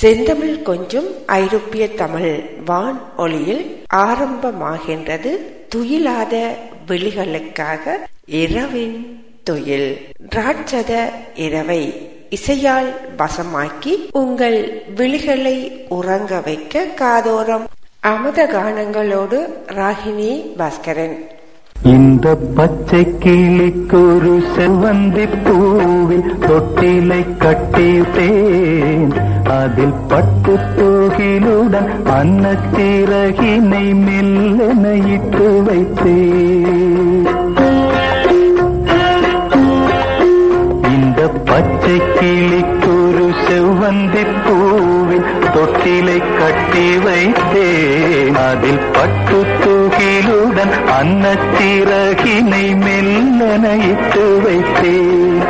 செந்தமிழ் கொஞ்சம் ஐரோப்பிய தமிழ் வான் ஒளியில் ஆரம்பமாகின்றது. துயிலாத விழிகளுக்காக இரவின் துயில். ராட்சத இரவை இசையால் வசமாக்கி உங்கள் விழிகளை உறங்க வைக்க காதோரம். அமுத கானங்களோடு ராகினி பாஸ்கரன். இந்த பச்சை கிளிக்கு ஒரு செவ்வந்தி பூவில் தொட்டிலை கட்டிட்டேன் அதில் பட்டு தோகிலுடன் அன்னத்திறகினை மெல்லென இட்டு வைத்தேன். இந்த பச்சை கிளிக்கு செவ்வந்தி பூவில் தொட்டிலை கட்டி வைத்தேன். அதில் பட்டு தூகிலுடன் அன்னத்திறகினை மெல்லன வைத்தேன்.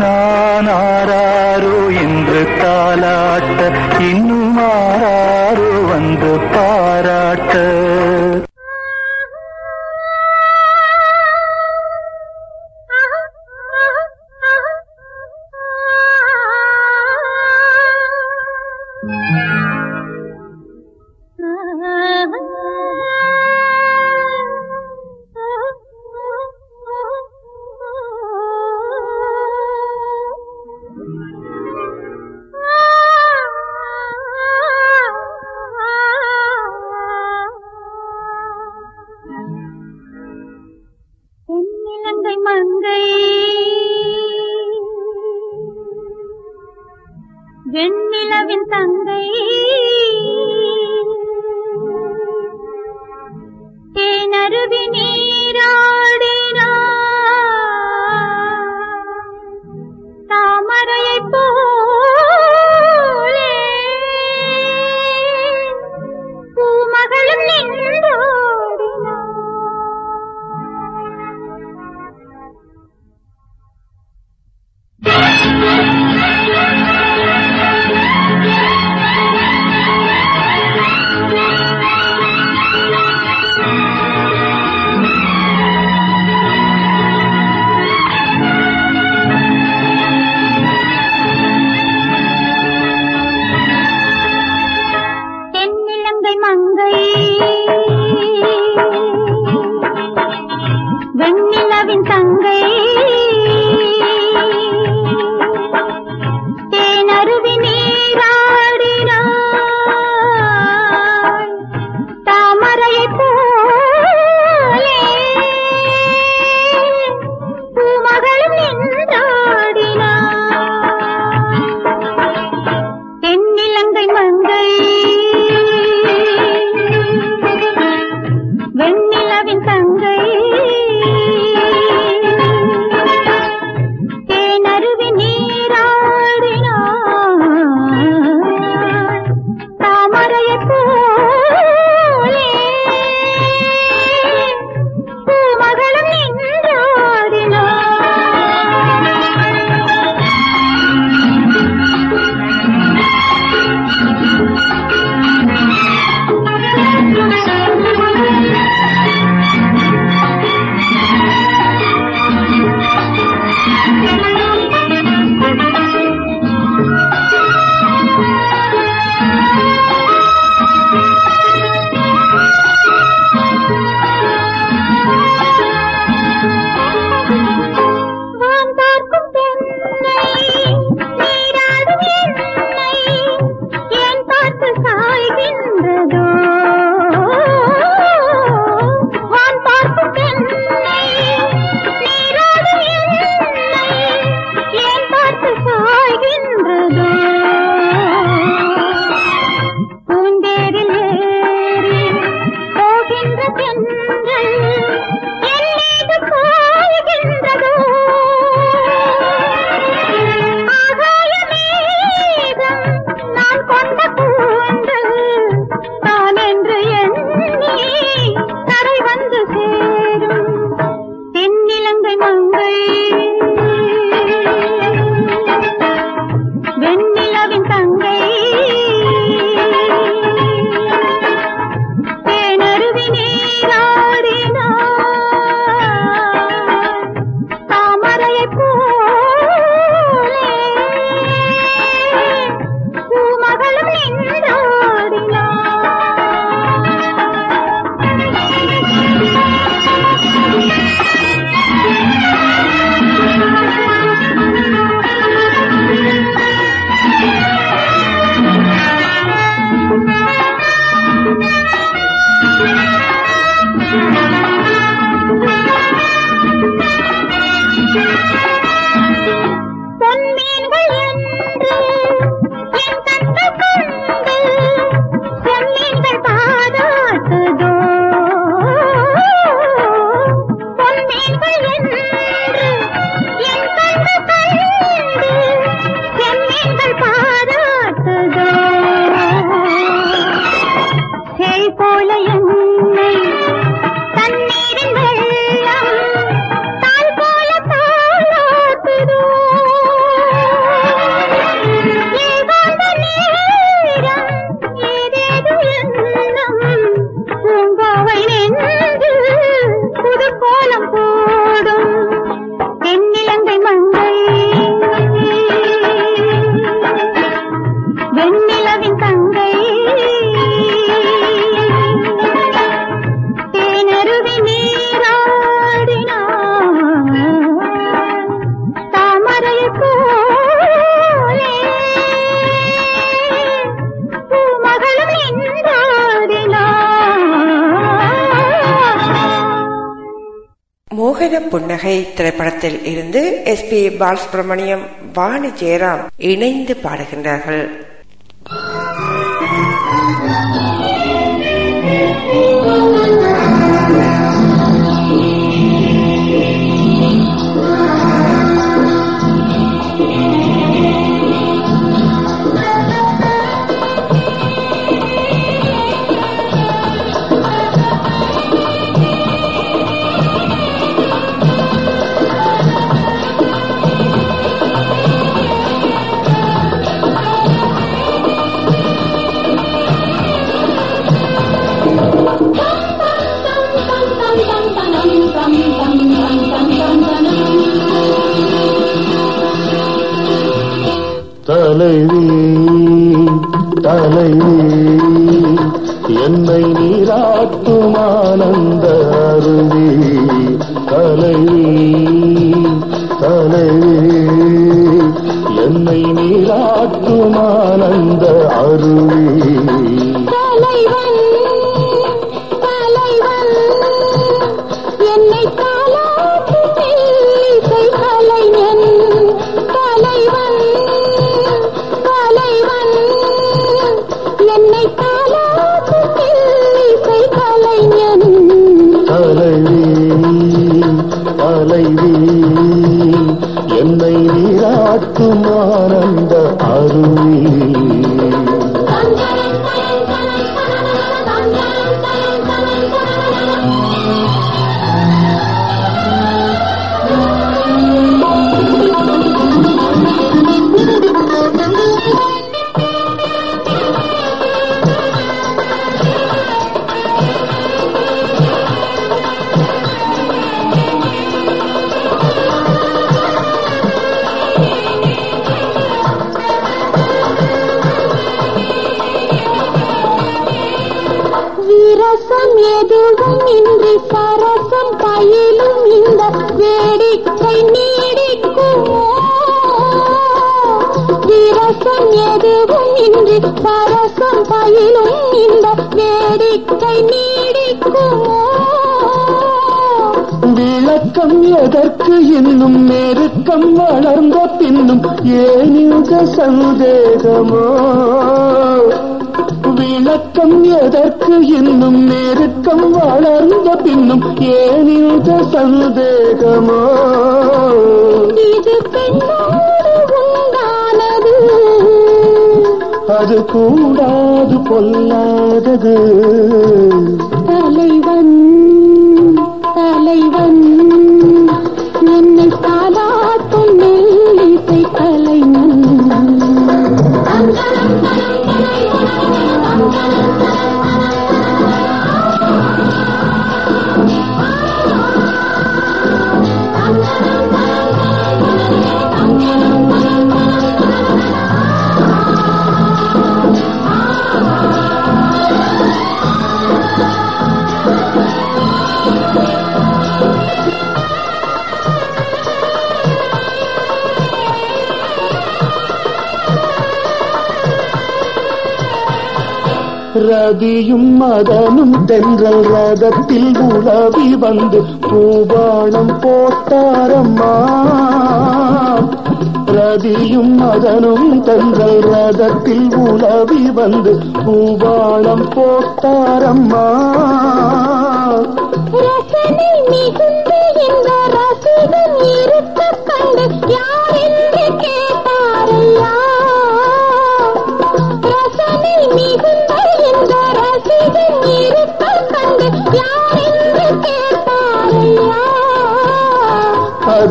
நான் ஆராரோ என்று தாலாட்ட இன்னும் ஆராரோ வந்து பாராட்ட. நீரா மோகன புன்னகை திரைப்படத்தில் இருந்து எஸ் பி பாலசுப்ரமணியம் வாணி ஜெயராம் இணைந்து பாடுகின்றார்கள். தலைவி தலைவி என்னை நீராட்டும் ஆனந்த அருவி தலைவி தலைவி என்னை நீராட்டும் ஆனந்த அருவி വിളക്കം എതർക്ക് ഇന്നും മെരുക്കം വളർന്ന പിന്നും ഏനിക സന്ദേഹമോ വിളക്കം എതർക്ക് ഇന്നും മെരുക്കം വളർന്ന പിന്നും ഏനിക സന്ദേഹമോ அது கூடாது பொல்லாதது. தலைவன் ரதியும் மதனும் தென்றல் ரதத்தில் உலவி வந்து பூபாணம் போட்டாரம்மா. ரதியும் மதனும் தென்றல் ரதத்தில் உலவி வந்து பூபாணம் போட்டாரம்மா. ரசனை மிகுந்து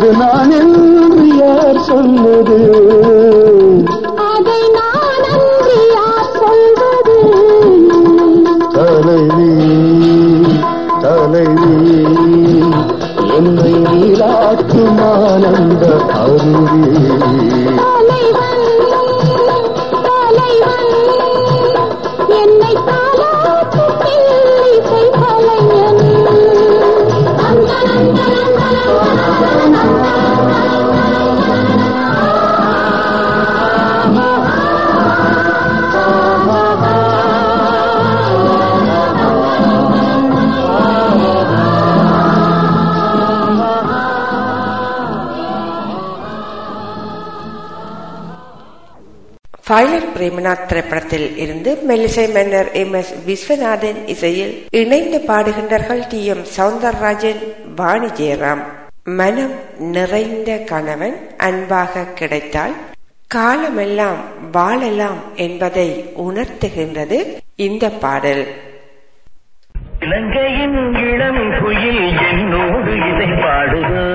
அது நான் என்று யார் சொன்னது? தலைவி தலைவி என்னை நீராட்டும் ஆனந்த அருவி. பாய்லர் பிரேமநாத் திரைப்படத்தில் இருந்து மெல்லிசை மன்னர் எம் எஸ் விஸ்வநாதன் இசையில் இணைந்து பாடுகின்றார்கள் டி எம் சவுந்தரராஜன் வாணி ஜெயராம். மனம் நிறைந்த கணவன் அன்பாக கிடைத்தால் காலமெல்லாம் வாழலாம் என்பதை உணர்த்துகின்றது இந்த பாடல். இலங்கையின் இளம் குயில் என்னோடு இதை பாடுதோ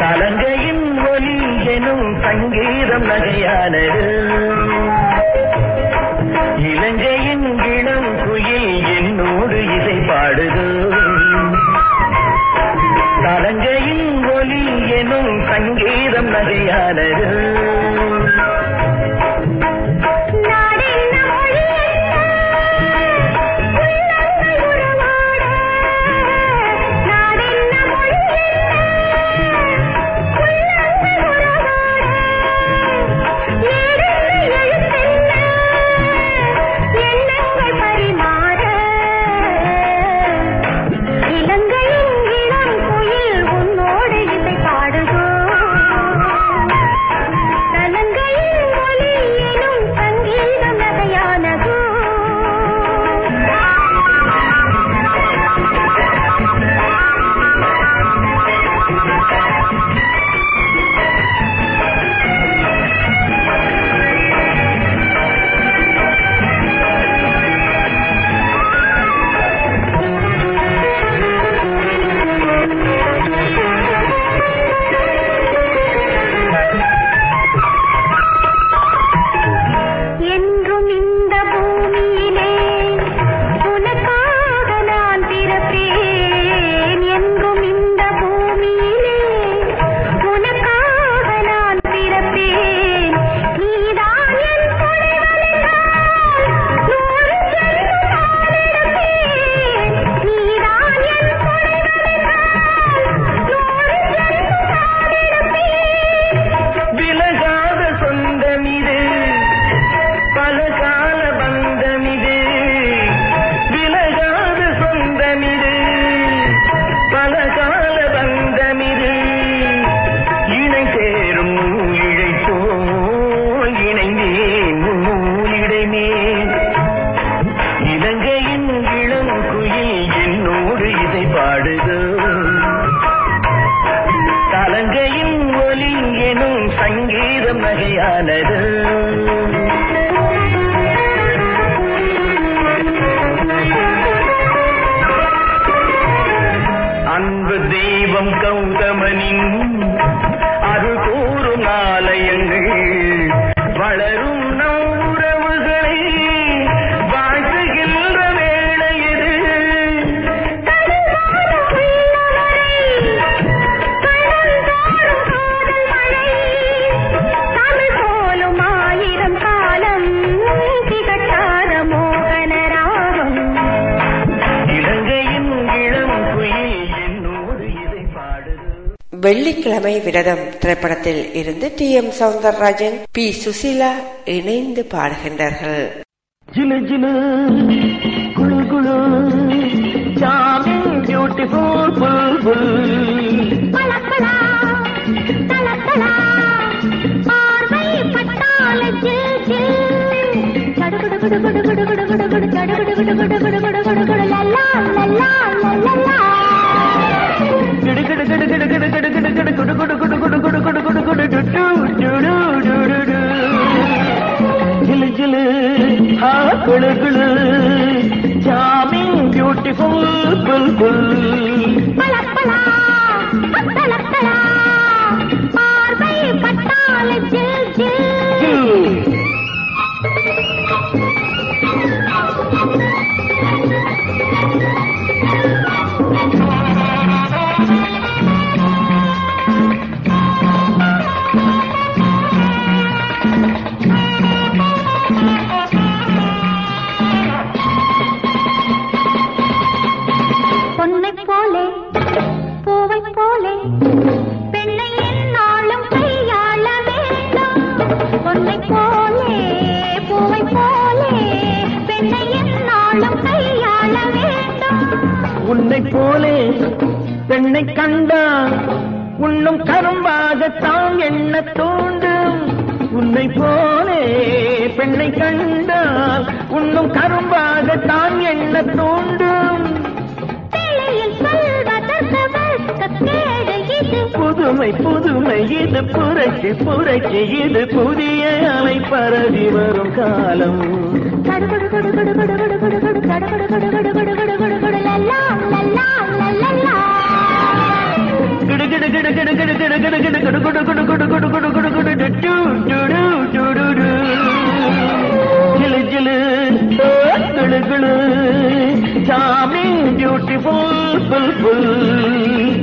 கலங்கையின் எனும் சங்கீதம் நகையானது இலங்கையின் இளம் குயில் என்னோடு இசை பாடுது. தலங்கையின் ஒலி எனும் சங்கீதம் நகையானது விரதம் திரைப்படத்தில் இருந்து டி. எம். சவுந்தரராஜன் பி. சுசீலா இணைந்து பாடுகின்றார்கள். ஜிலு ஜிலு குளு குளு சாமிங் பியூட்டிஃபுல் புல் புல் கிடு ஆஹா குளு குளு ஜாமிங் ஜில். ஜில். என்னை கண்டால் உன்னும் கரும்பாகத்தான் என்ன தூண்டும்? புதுமை புதுமை இது புரட்சி புரட்சி இது புதிய அலை பரவி வரும் காலம். Charming, beautiful, beautiful.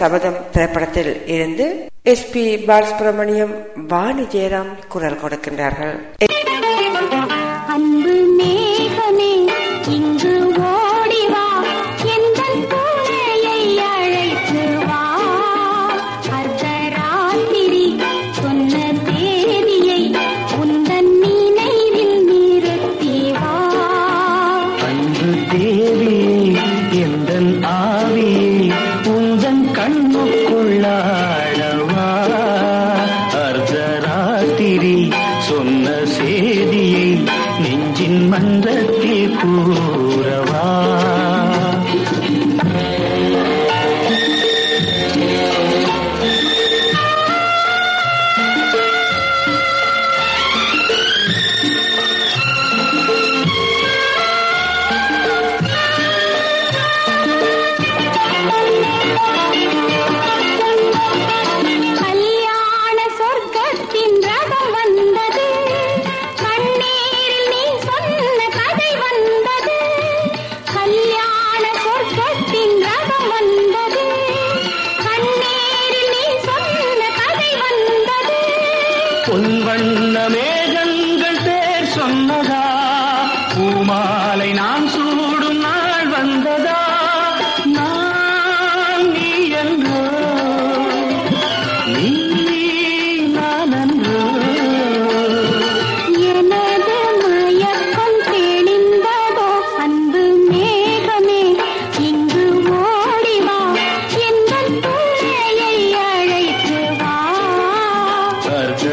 சபதம் திரைப்படத்தில் இருந்து எஸ் பி பாலசுப்ரமணியம் வாணி ஜெயராம் குரல் கொடுக்கின்றார்கள். அன்பு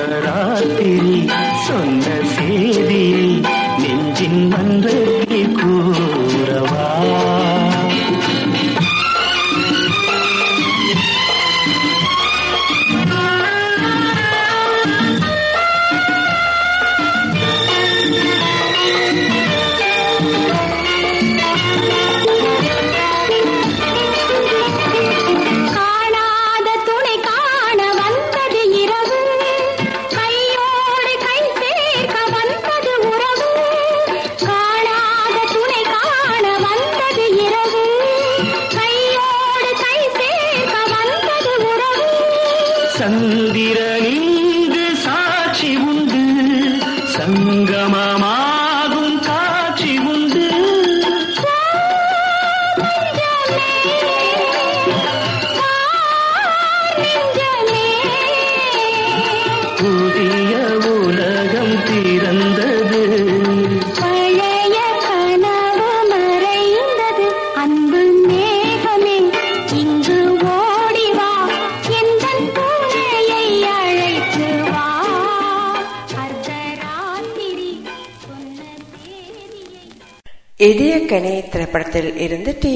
शराती सुंदर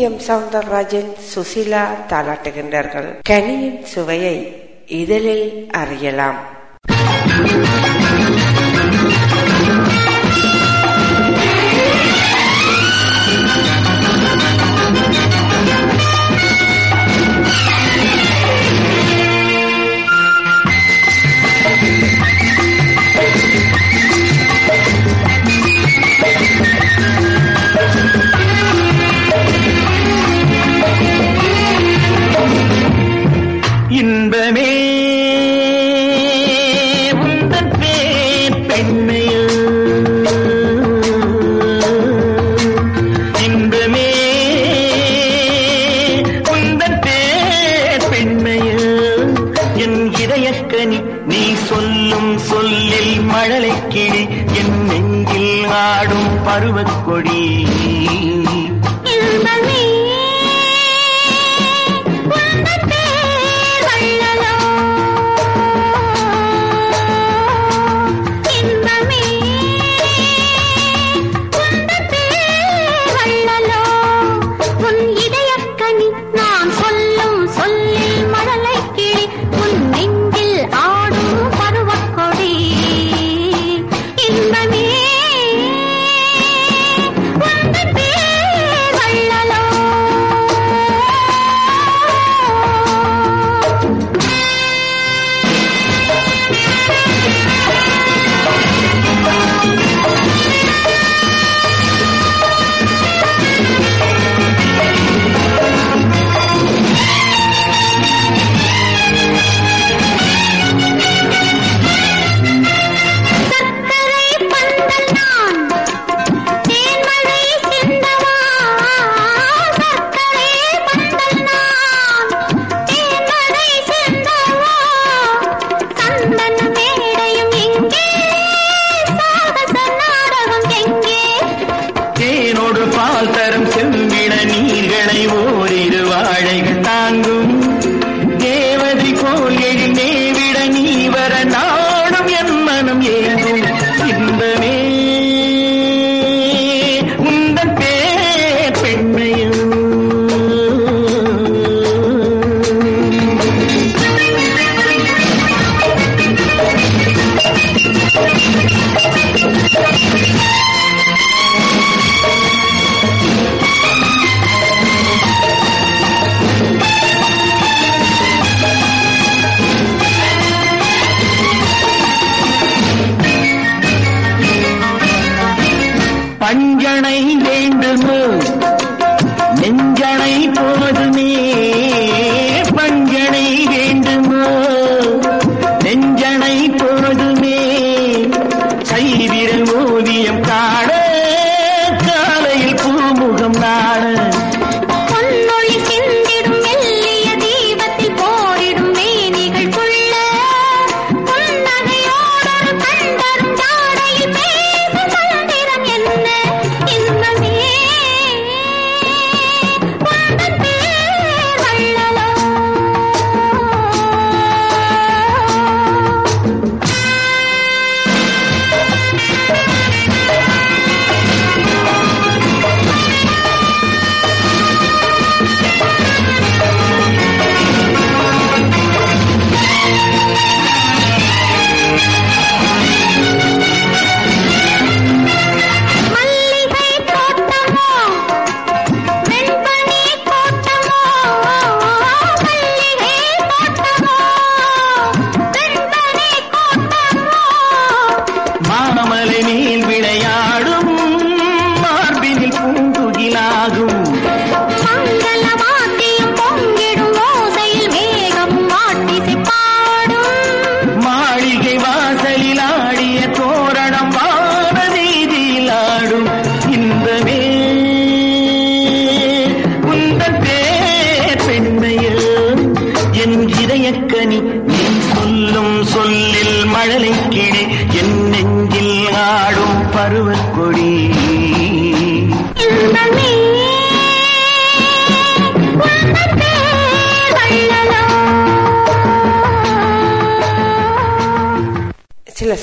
எம் சவுந்தரராஜன் சுசிலா தாளாட்டுகின்றார்கள். கனியின் சுவையை இதழில் அறியலாம். thank you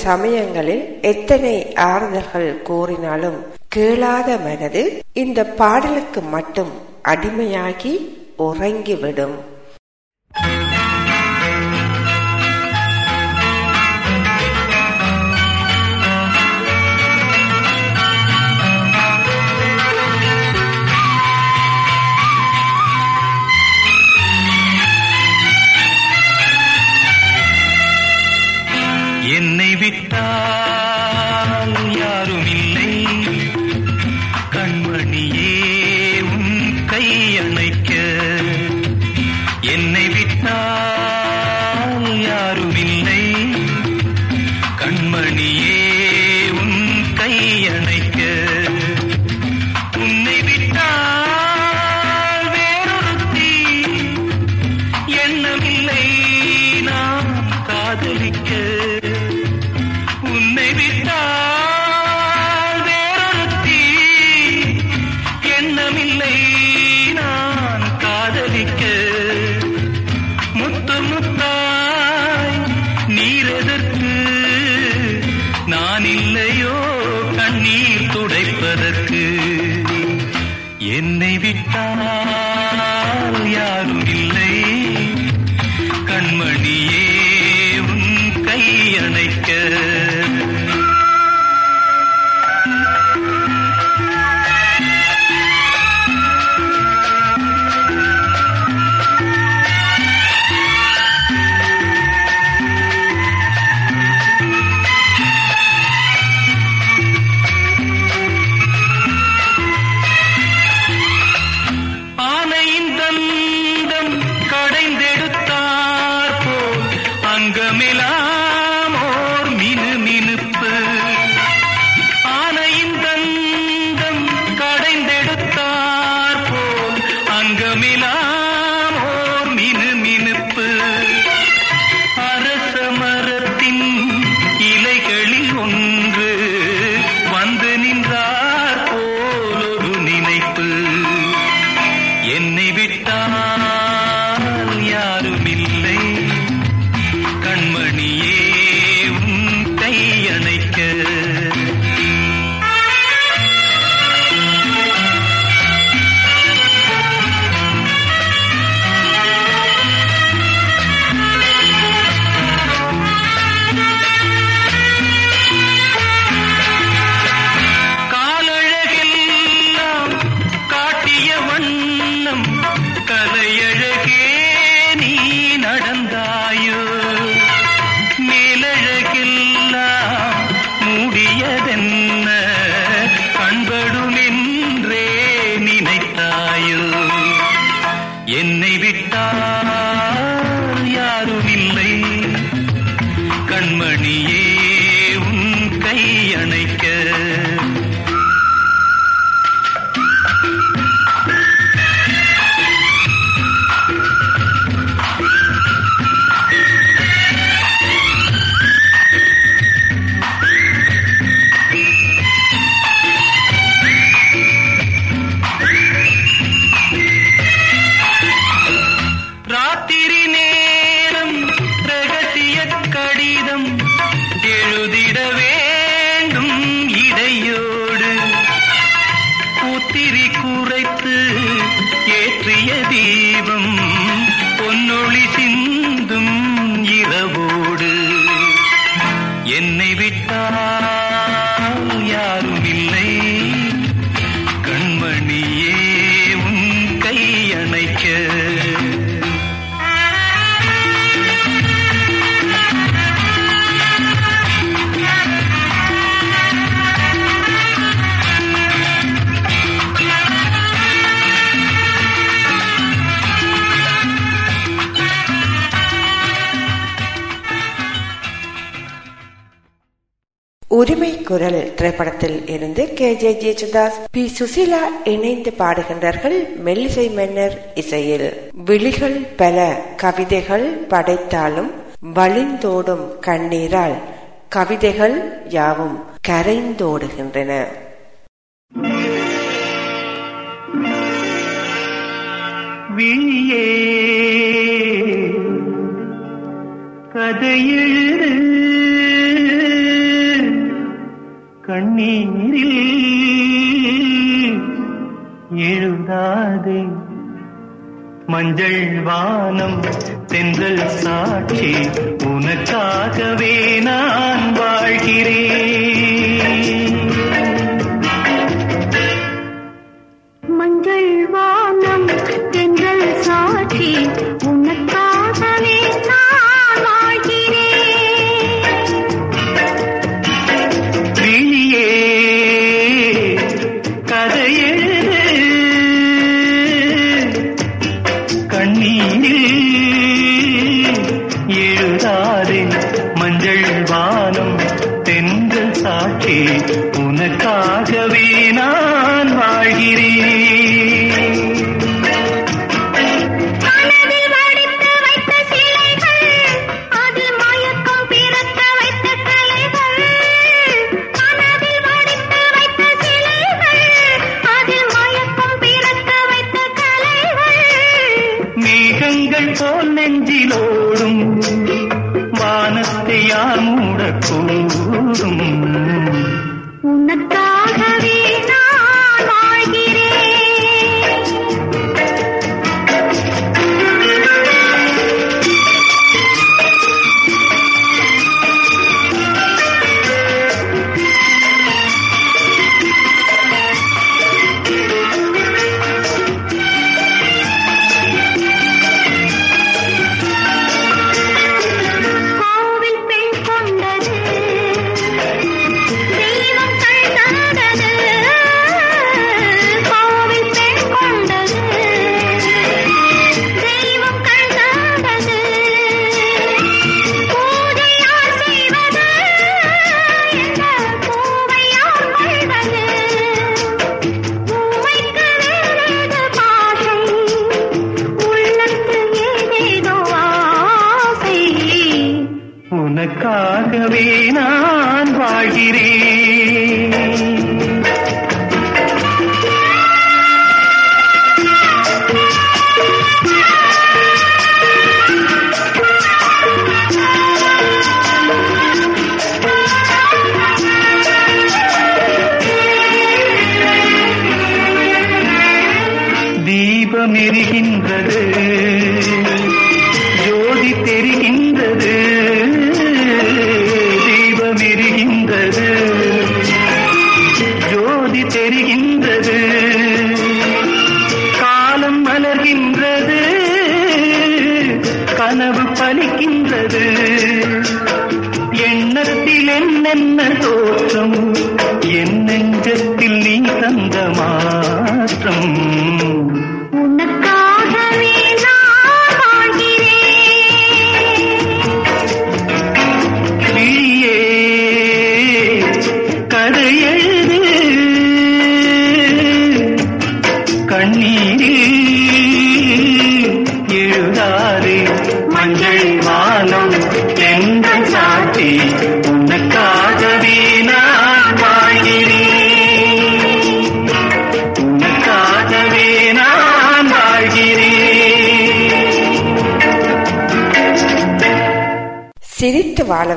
சமயங்களில் எத்தனை ஆறுதல்கள் கூறினாலும் கேளாத மனது இந்த பாடலுக்கு மட்டும் அடிமையாகி உறங்கிவிடும். யாருமில்லை. உரிமை குரல் திரைப்படத்தில் இருந்து கே. ஜே. ஜெயசுதாஸ் பி. சுசீலா இணைந்து பாடுகின்றார்கள் மெல்லிசை மன்னர் இசையில். விழிகள் பல கவிதைகள் படைத்தாலும் வழிந்தோடும் கண்ணீரால் கவிதைகள் யாவும் கரைந்தோடுகின்றன. விழியே கதையெழு கண்ணீரில் எழுந்தாதே. மஞ்சள் வானம் தென்றல் சாட்சி உனக்காகவே நான் வாழ்கிறேன். மஞ்சள் வானம் தென்றல் சாட்சி உனக்காகவே நான்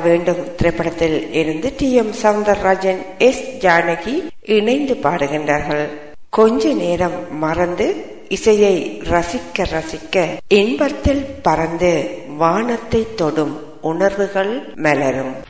வேண்டும். திரைப்படத்தில் இருந்து D. M. Soundararajan S. Janaki இணைந்து பாடுகின்றார்கள். கொஞ்ச நேரம் மறந்து இசையை ரசிக்க ரசிக்க இன்பத்தில் பறந்து வானத்தை தொடும் உணர்வுகள் மலரும்.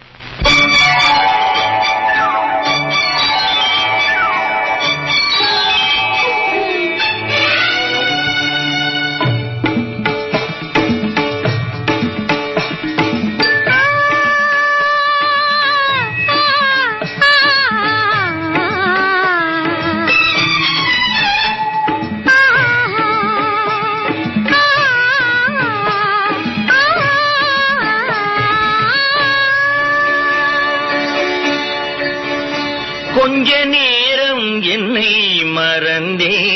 கொஞ்ச நேரம் என்னை மறந்தே.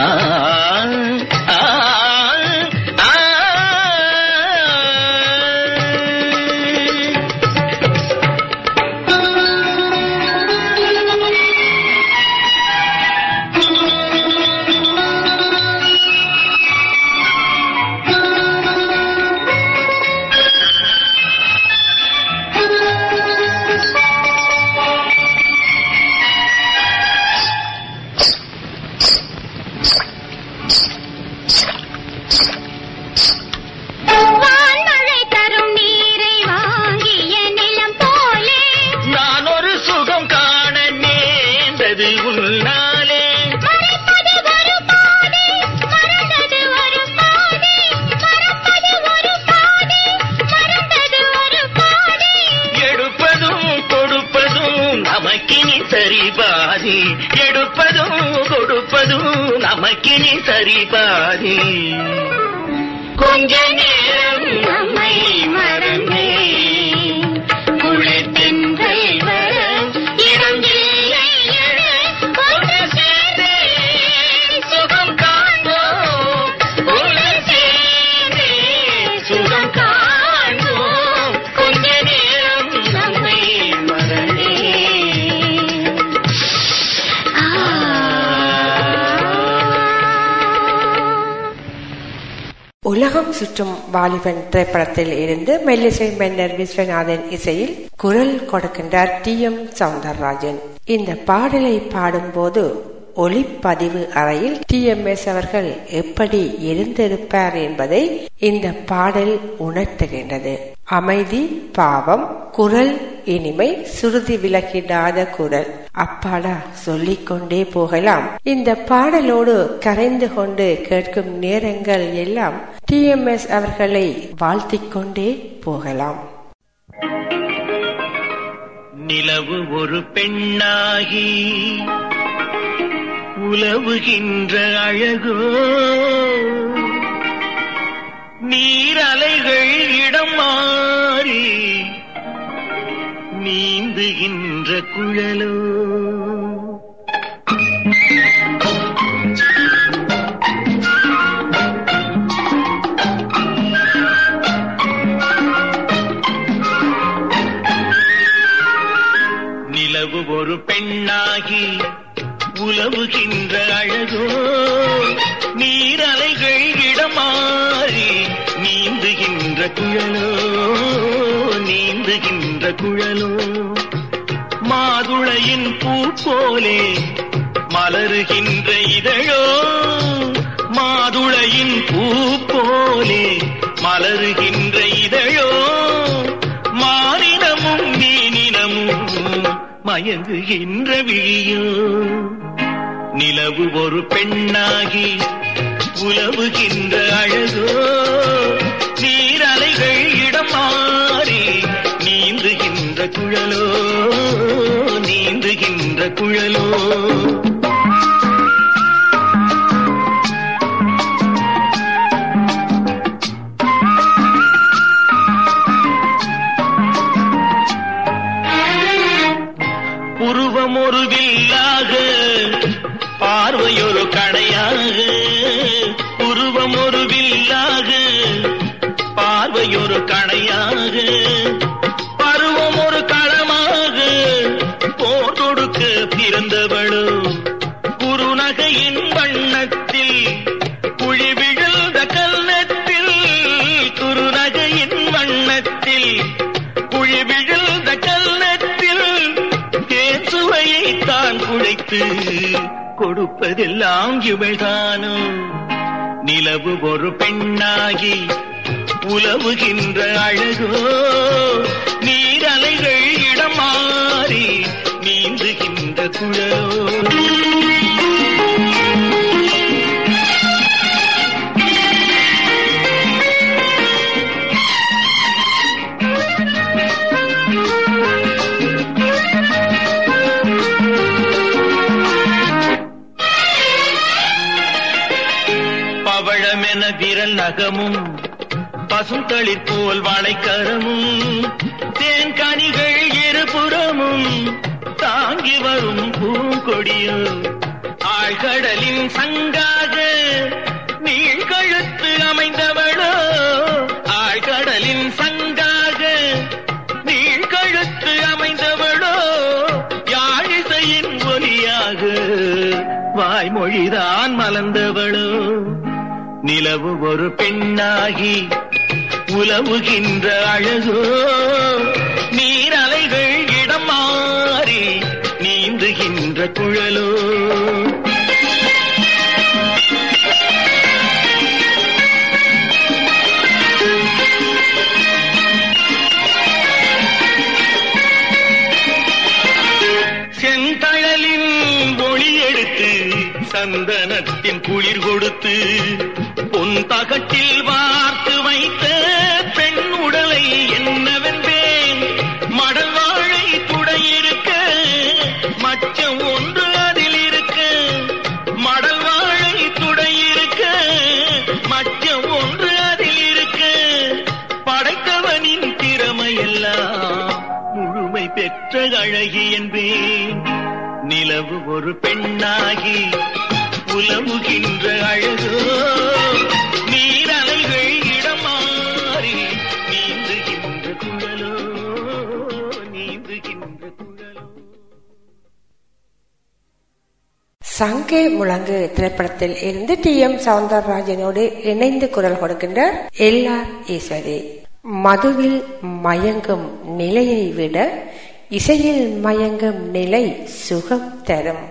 ಹಾ மெல்லிசை மன்னர் விஸ்வநாதன் இசையில் குரல் கொடுக்கின்றார் டி எம் சவுந்தரராஜன். இந்த பாடலை பாடும்போது ஒளிப்பதிவு அறையில் டி எம் எஸ் அவர்கள் எப்படி இருந்திருப்பார் என்பதை இந்த பாடல் உணர்த்துகின்றது. அமைதி பாவம் குரல் இனிமை சுருதி விலகிடாத குரல். அப்பாடா சொல்லிக்கொண்டே போகலாம். இந்த பாடலோடு கரைந்து கொண்டு கேட்கும் நேரங்கள் எல்லாம் டி எம் எஸ் அவர்களை வாழ்த்திக் கொண்டே போகலாம். நிலவு ஒரு பெண்ணாகி உலவுகின்ற அழகோ. நீரலைகள் இடம் மாறி நீந்துகின்ற குழலோ. பெண்ணாகி உலவுகின்ற அழகோ நீரலைகள் இடமாறி நீந்துகின்ற குழலோ நீந்துகின்ற குழலோ. மாதுளையின் பூ போலே மலருகின்ற இதழோ மாதுளையின் பூ போலே மலருகின்ற இதழோ. மயங்குகின்ற விழியும் நிலவு ஒரு பெண்ணாகி உலவுகின்ற அழகோ. நீரலைகள் இடம் மாறி நீந்துகின்ற குழலோ. நீந்துகின்ற குழலோ. கொடுத்து கொடுப்பதெல்லாம் இவள்தானோ? நிலவு ஒரு பெண்ணாகி உலவுகின்ற அழகோ? விரல் பசுந்தளிர் போல் வாழைக்கரமும் தேன்கனிகள் இருபுறமும் தாங்கி வரும் பூங்கொடியும் ஆழ்கடலின் சங்காக நீழ்கழுத்து அமைந்தவளோ. ஆழ்கடலின் சங்காக நீழ்கழுத்து அமைந்தவளோ. யாழிசையின் ஒலியாக வாய்மொழிதான் மலர்ந்தவளோ. நிலவு ஒரு பெண்ணாகி உலவுகின்ற அழகோ. நீரலைகள் இடம் மாறி நீந்துகின்ற குழலோ. செந்தழலின் ஒளி எடுத்து சந்தனத்தின் குளிர் கொடுத்து உன் தகட்டில் வார்த்து வைத்த பெண் உடலை என்னவென்பேன்? மடல் வாழை துடையிருக்க மச்சம் ஒன்று அதில் இருக்க மடல் வாழை துடையிருக்க மச்சம் ஒன்று அதில் இருக்க படைத்தவனின் திறமையெல்லாம் முழுமை பெற்ற அழகி என்பேன். நிலவு ஒரு பெண்ணாகி உலவுகின்ற அழகோ சங்கே முழங்கு திரைப்படத்தில் இருந்து டி எம் சவுந்தரராஜனோடு இணைந்து குரல் கொடுக்கின்றார் எல்ஆர் ஈஸ்வரி. மதுவில் மயங்கும் நிலையை விட இசையில் மயங்கும் நிலை சுகம் தரும்.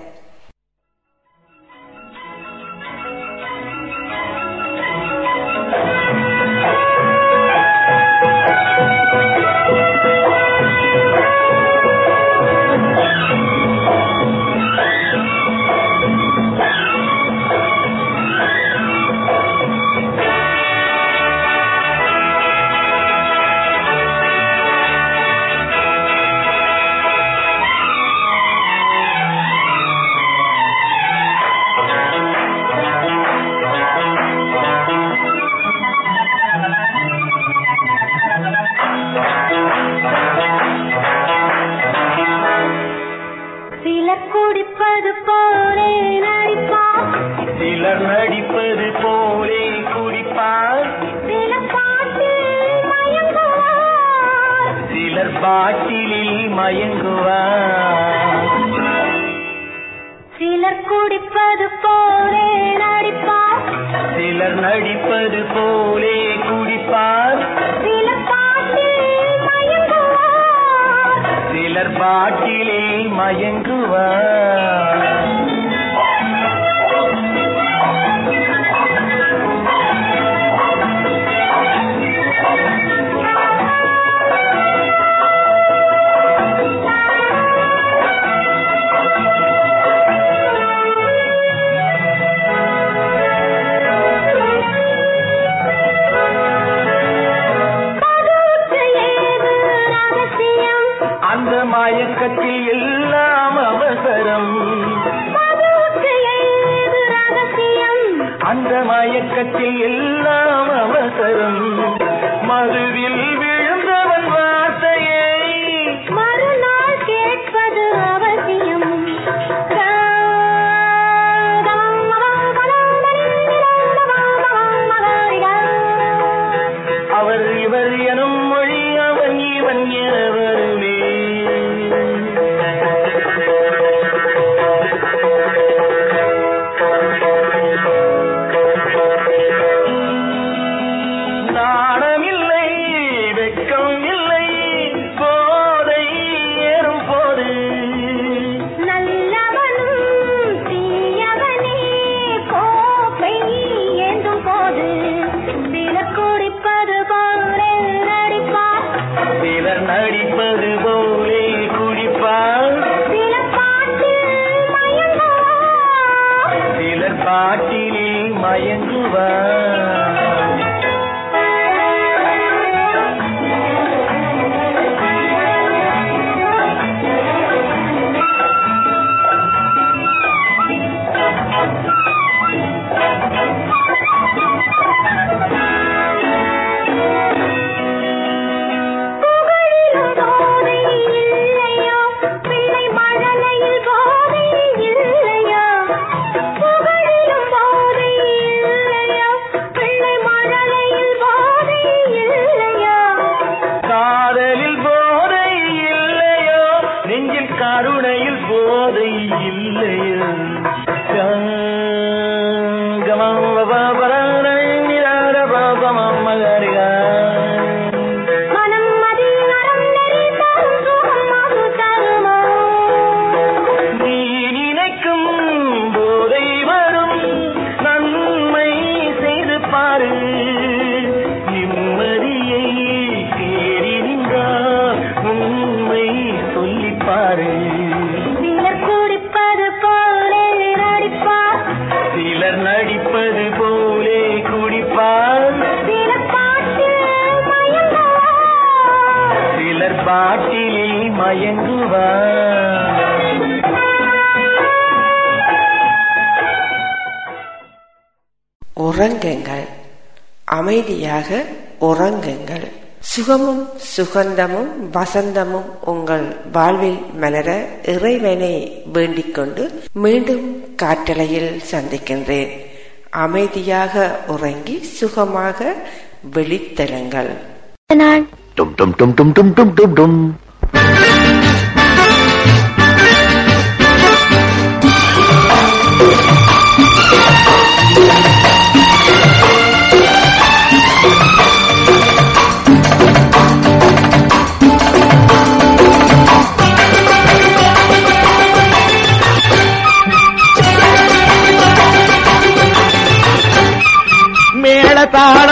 அமைதியாக உறங்குங்கள். சுகமும் சுகந்தமும் வசந்தமும் உங்கள் வாழ்வில் மலர இறைவனை வேண்டிக் கொண்டு மீண்டும் காற்றலையில் சந்திக்கின்றேன். அமைதியாக உறங்கி சுகமாக வெளித்தெழுங்கள். டும் டும் டும் டும் டும் டும் டும் டும்.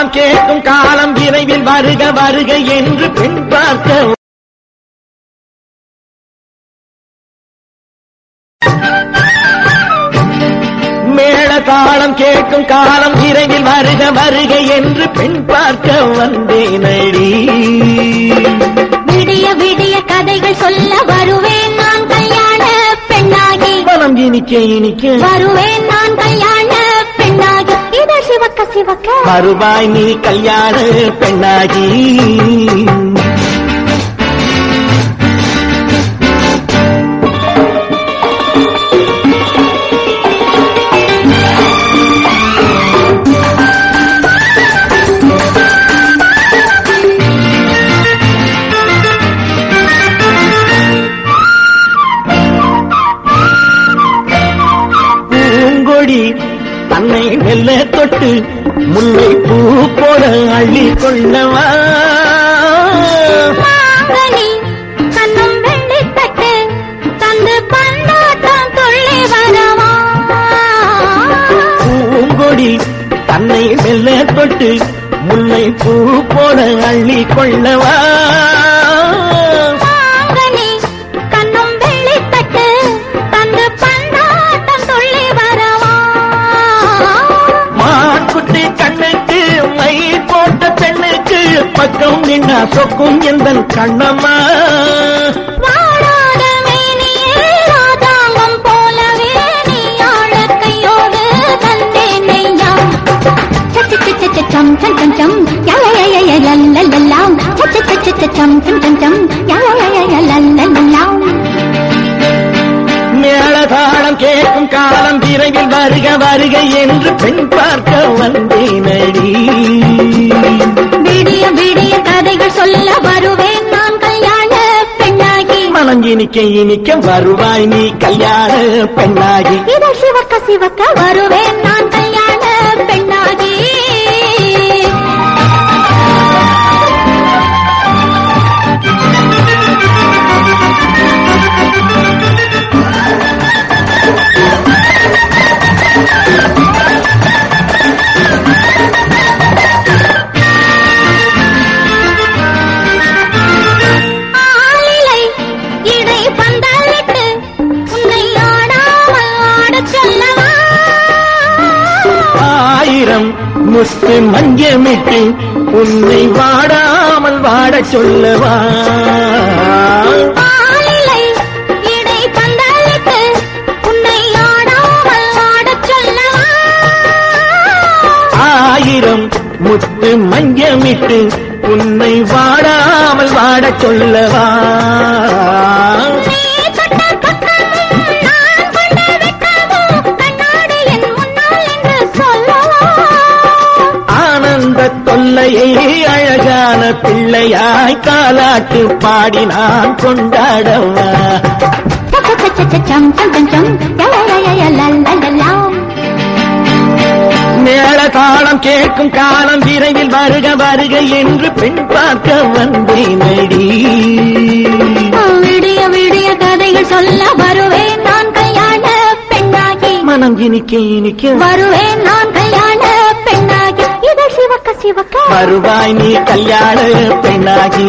தாளம் கேட்கும் காலம் விரைவில் வருக வருக என்று பெண் பார்க்க தாளம் கேட்கும் காலம் விரைவில் வருக வருக என்று பெண் பார்க்க வந்தேன் அடி விடிய விடிய கதைகள் சொல்ல வருவேன் நான் கல்யாண பெண்ணாகி. மனம் இனிக்க இனிக்க. வருவேன் ஆக்கி வைக்க வருவாய் நீ கல்யாண பெண்ணாகி. தொட்டு முல்லை பூ போல அள்ளி கொள்ளவா? பூங்கொடி தன்னை மெல்ல தொட்டு முல்லை பூ போல அள்ளி கொள்ளவா? பக்கம் நின்னா சொக்கும் எந்த கண்ணம்மா? சம் சம் சம் சம் லல்லல்லாம் சம் சம் சம் சம் லல்லல்லாம் மேளதாளம் கேட்கும் காலம் விரைவில் வருக வருக என்று பெண் பார்க்க வந்தேனடி. விடிய விடிய கதைகள் சொல்ல வருவேன் நான் கல்யாண பெண்ணாகி. மனம் இனிக்க இனிக்க வருவாய் நீ கல்யாண பெண்ணாகி. இதழ் சிவக்க சிவக்க வருவேன் நான் கல்யாண மஞ்சமிட்டு உன்னை வாடாமல் வாடச் சொல்லவா? ஆயிரம் முத்து மஞ்சமிட்டு உன்னை வாடாமல் வாடச் சொல்லவா? தொல்லையை அழகான பிள்ளையாய் காலாட்டு பாடி நான் கொண்டாடவா? சம் சம் சம் சம் யலயய லல்லல்லாம் மேள தாளம் கேட்கும் காலம் விரைவில் வருக வருக என்று பெண் பார்க்க வந்தேனடி. விடிய விடிய கதைகள் சொல்ல வருவேன் நான் கல்யாண பெண்ணாகி. மனம் இனிக்க இனிக்க வருவேன் நான் வருவாய் நீ கல்யாண பெண்ணாகி.